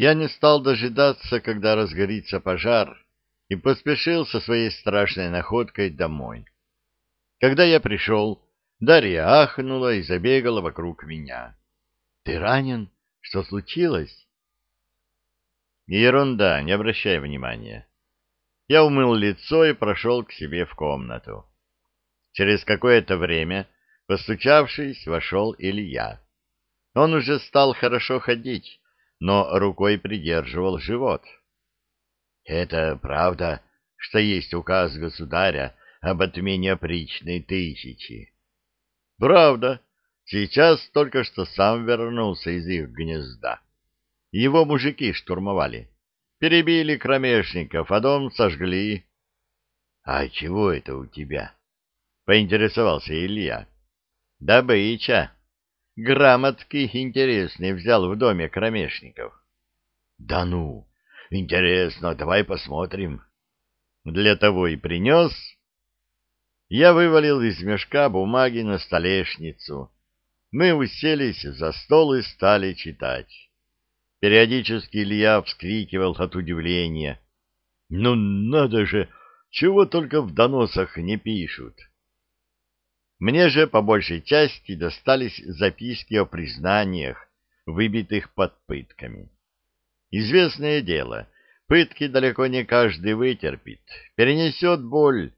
Я не стал дожидаться, когда разгорится пожар, и поспешил со своей страшной находкой домой. Когда я пришел, Дарья ахнула и забегала вокруг меня. — Ты ранен? Что случилось? — Ерунда, не обращай внимания. Я умыл лицо и прошел к себе в комнату. Через какое-то время, постучавшись, вошел Илья. Он уже стал хорошо ходить, но рукой придерживал живот. — Это правда, что есть указ государя об отмене опричной тысячи? — Правда. Сейчас только что сам вернулся из их гнезда. Его мужики штурмовали. Перебили кромешников, а дом сожгли. — А чего это у тебя? — поинтересовался Илья. — Добыча. Грамотки интересные взял в доме кромешников. — Да ну! Интересно, давай посмотрим. Для того и принес. Я вывалил из мешка бумаги на столешницу. Мы уселись за стол и стали читать. Периодически Илья вскрикивал от удивления. «Ну надо же! Чего только в доносах не пишут!» Мне же по большей части достались записки о признаниях, выбитых под пытками. Известное дело, пытки далеко не каждый вытерпит, перенесет боль.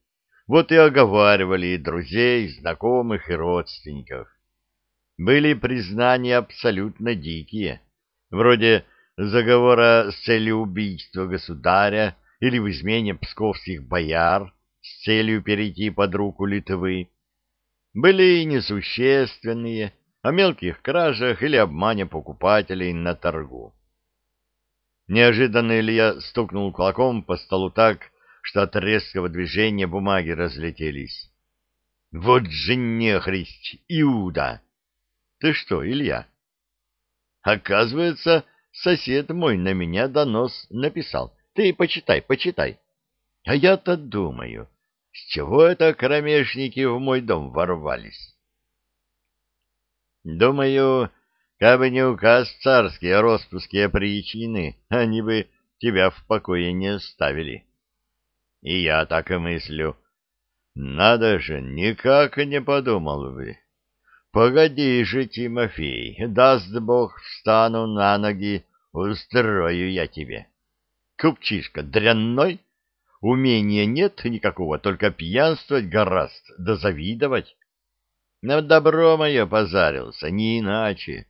Вот и оговаривали и друзей, и знакомых и родственников. Были признания абсолютно дикие, вроде заговора с целью убийства государя или в измене псковских бояр с целью перейти под руку Литвы были и несущественные, о мелких кражах или обмане покупателей на торгу. Неожиданно Илья стукнул кулаком по столу так, что от резкого движения бумаги разлетелись. — Вот же нехристь, Иуда! — Ты что, Илья? — Оказывается, сосед мой на меня донос написал. Ты почитай, почитай. А я-то думаю, с чего это кромешники в мой дом ворвались? Думаю, кабы не указ царский о распуске причины, они бы тебя в покое не оставили. И я так и мыслю. Надо же, никак не подумал бы. Погоди же, Тимофей, даст Бог, встану на ноги, устрою я тебе. Купчишка дрянной? Умения нет никакого, только пьянствовать гораст, да завидовать. На добро мое позарился, не иначе.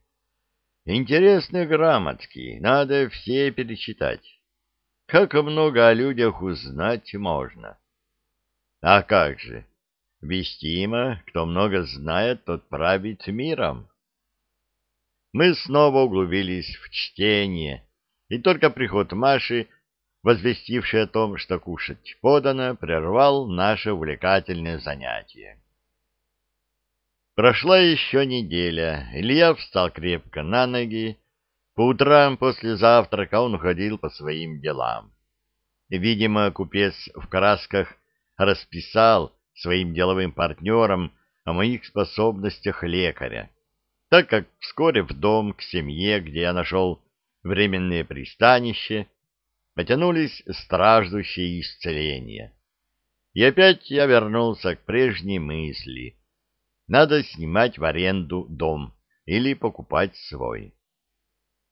Интересные грамотки, надо все перечитать. Как много о людях узнать можно. А как же, вестимо, кто много знает, тот правит миром. Мы снова углубились в чтение, и только приход Маши — возвестивший о том, что кушать подано, прервал наше увлекательное занятие. Прошла еще неделя, Илья встал крепко на ноги, по утрам после завтрака он ходил по своим делам. Видимо, купец в красках расписал своим деловым партнерам о моих способностях лекаря, так как вскоре в дом к семье, где я нашел временное пристанище, потянулись страждущие исцеления. И опять я вернулся к прежней мысли. Надо снимать в аренду дом или покупать свой.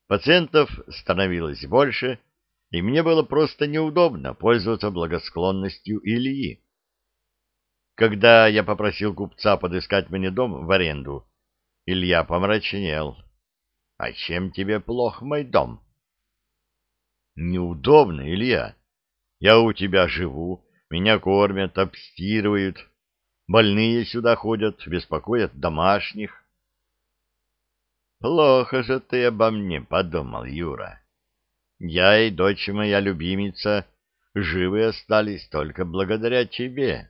Пациентов становилось больше, и мне было просто неудобно пользоваться благосклонностью Ильи. Когда я попросил купца подыскать мне дом в аренду, Илья помрачнел. — А чем тебе плох мой дом? — Неудобно, Илья. Я у тебя живу, меня кормят, обстирывают. Больные сюда ходят, беспокоят домашних. Плохо же ты обо мне подумал, Юра. Я и дочь моя любимица живы остались только благодаря тебе.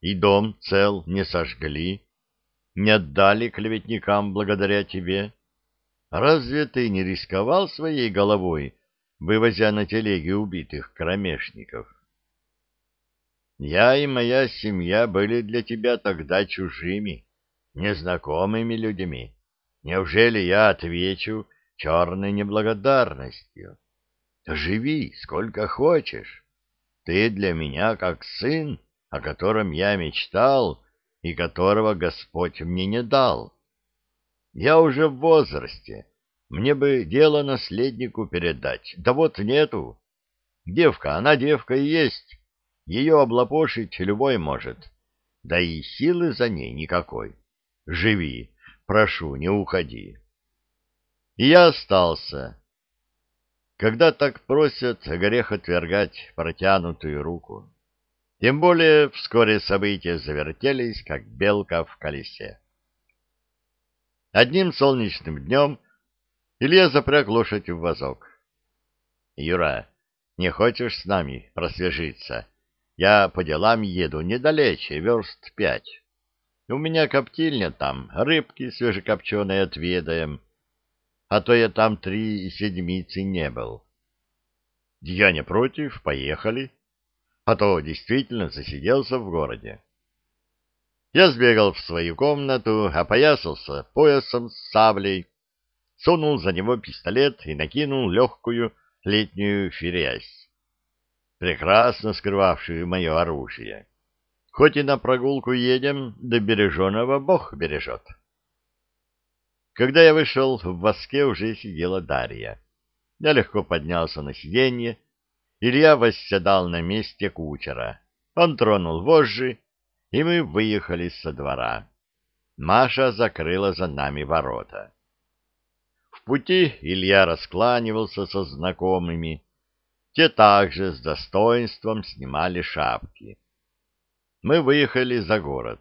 И дом цел не сожгли, не отдали клеветникам благодаря тебе. Разве ты не рисковал своей головой, вывозя на телеге убитых кромешников. Я и моя семья были для тебя тогда чужими, незнакомыми людьми. Неужели я отвечу черной неблагодарностью? живи сколько хочешь. Ты для меня как сын, о котором я мечтал и которого Господь мне не дал. Я уже в возрасте, мне бы дело наследнику передать, да вот нету. Девка, она девка и есть, ее облапошить любой может, да и силы за ней никакой. Живи, прошу, не уходи. И я остался. Когда так просят, грех отвергать протянутую руку. Тем более вскоре события завертелись, как белка в колесе. Одним солнечным днем Илья запряг лошадь в вазок. — Юра, не хочешь с нами просвежиться? Я по делам еду недалече, верст пять. У меня коптильня там, рыбки свежекопченые отведаем. А то я там три седмицы не был. Я не против, поехали. А то действительно засиделся в городе. Я сбегал в свою комнату, опоясался поясом с саблей, сунул за него пистолет и накинул легкую летнюю ферязь, прекрасно скрывавшую мое оружие. Хоть и на прогулку едем, до береженого Бог бережет. Когда я вышел, в воске уже сидела Дарья. Я легко поднялся на сиденье. Илья восседал на месте кучера. Он тронул вожжи, и мы выехали со двора. Маша закрыла за нами ворота пути Илья раскланивался со знакомыми. Те также с достоинством снимали шапки. Мы выехали за город.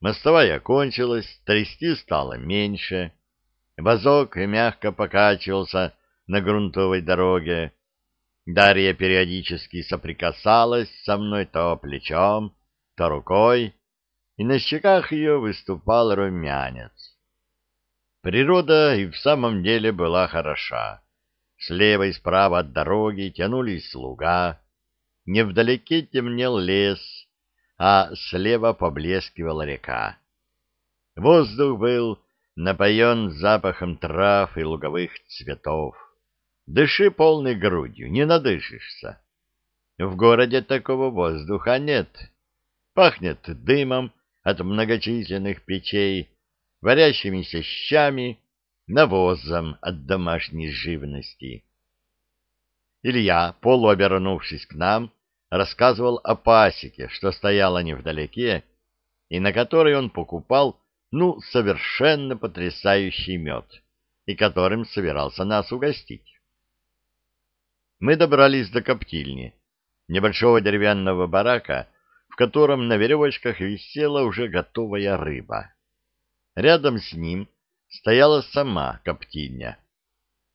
Мостовая кончилась, трясти стало меньше. Вазок мягко покачивался на грунтовой дороге. Дарья периодически соприкасалась со мной то плечом, то рукой, и на щеках ее выступал румянец. Природа и в самом деле была хороша. Слева и справа от дороги тянулись луга, невдалеке темнел лес, а слева поблескивала река. Воздух был напоен запахом трав и луговых цветов. Дыши полной грудью, не надышишься. В городе такого воздуха нет. Пахнет дымом от многочисленных печей, варящимися щами, навозом от домашней живности. Илья, полуобернувшись к нам, рассказывал о пасеке, что стояла невдалеке, и на которой он покупал, ну, совершенно потрясающий мед, и которым собирался нас угостить. Мы добрались до коптильни, небольшого деревянного барака, в котором на веревочках висела уже готовая рыба. Рядом с ним стояла сама коптильня.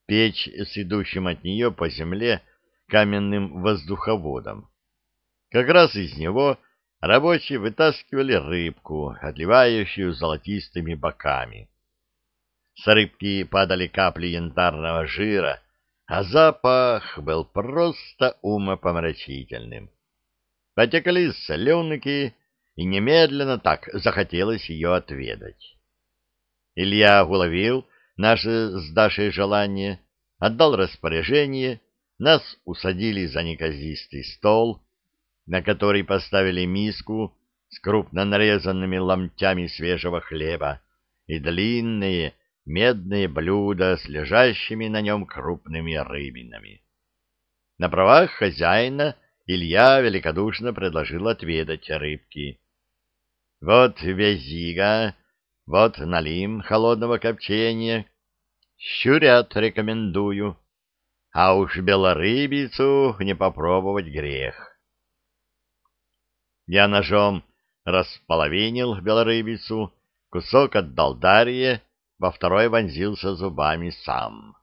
Печь с идущим от нее по земле каменным воздуховодом. Как раз из него рабочие вытаскивали рыбку, отливающую золотистыми боками. С рыбки падали капли янтарного жира, а запах был просто умопомрачительным. Потекли соленки, и немедленно так захотелось ее отведать. Илья уловил наше с Дашей желание, отдал распоряжение, нас усадили за неказистый стол, на который поставили миску с крупно нарезанными ломтями свежего хлеба и длинные медные блюда с лежащими на нем крупными рыбинами. На правах хозяина Илья великодушно предложил отведать рыбки. Вот вязига вот налим холодного копчения. Щурят рекомендую. А уж белорыбицу не попробовать грех. Я ножом располовинил белорыбицу, кусок отдал Дарье, во второй вонзился зубами сам.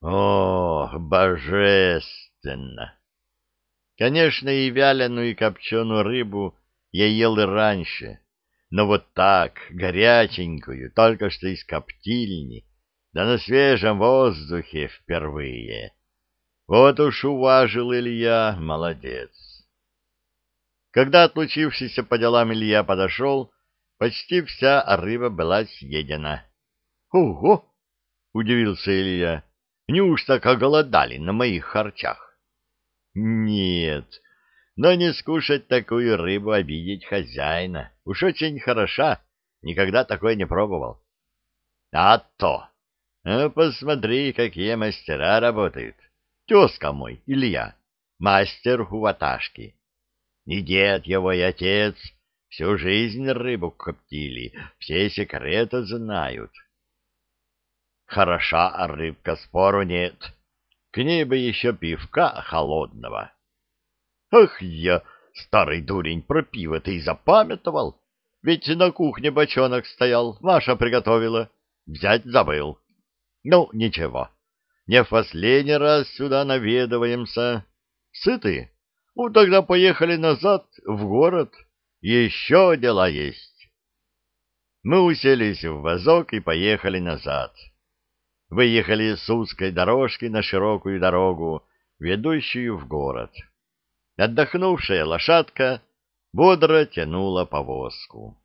О, божественно! Конечно, и вяленую, и копченую рыбу я ел и раньше, но вот так, горяченькую, только что из коптильни, да на свежем воздухе впервые. Вот уж уважил Илья, молодец. Когда отлучившийся по делам Илья подошел, почти вся рыба была съедена. — Ого! — удивился Илья. Неужто как голодали на моих харчах? Нет, но не скушать такую рыбу обидеть хозяина. Уж очень хороша, никогда такое не пробовал. А то! А посмотри, какие мастера работают. Тезка мой, Илья, мастер у ваташки. И дед его, и отец всю жизнь рыбу коптили, все секреты знают. Хороша рыбка, спору нет. К ней бы еще пивка холодного. Ах я, старый дурень, про пиво ты и запамятовал. Ведь на кухне бочонок стоял, Маша приготовила. Взять забыл. Ну, ничего, не в последний раз сюда наведываемся. Сыты? Ну, тогда поехали назад, в город. Еще дела есть. Мы уселись в вазок и поехали назад. Выехали с узкой дорожки на широкую дорогу, ведущую в город. Отдохнувшая лошадка бодро тянула повозку.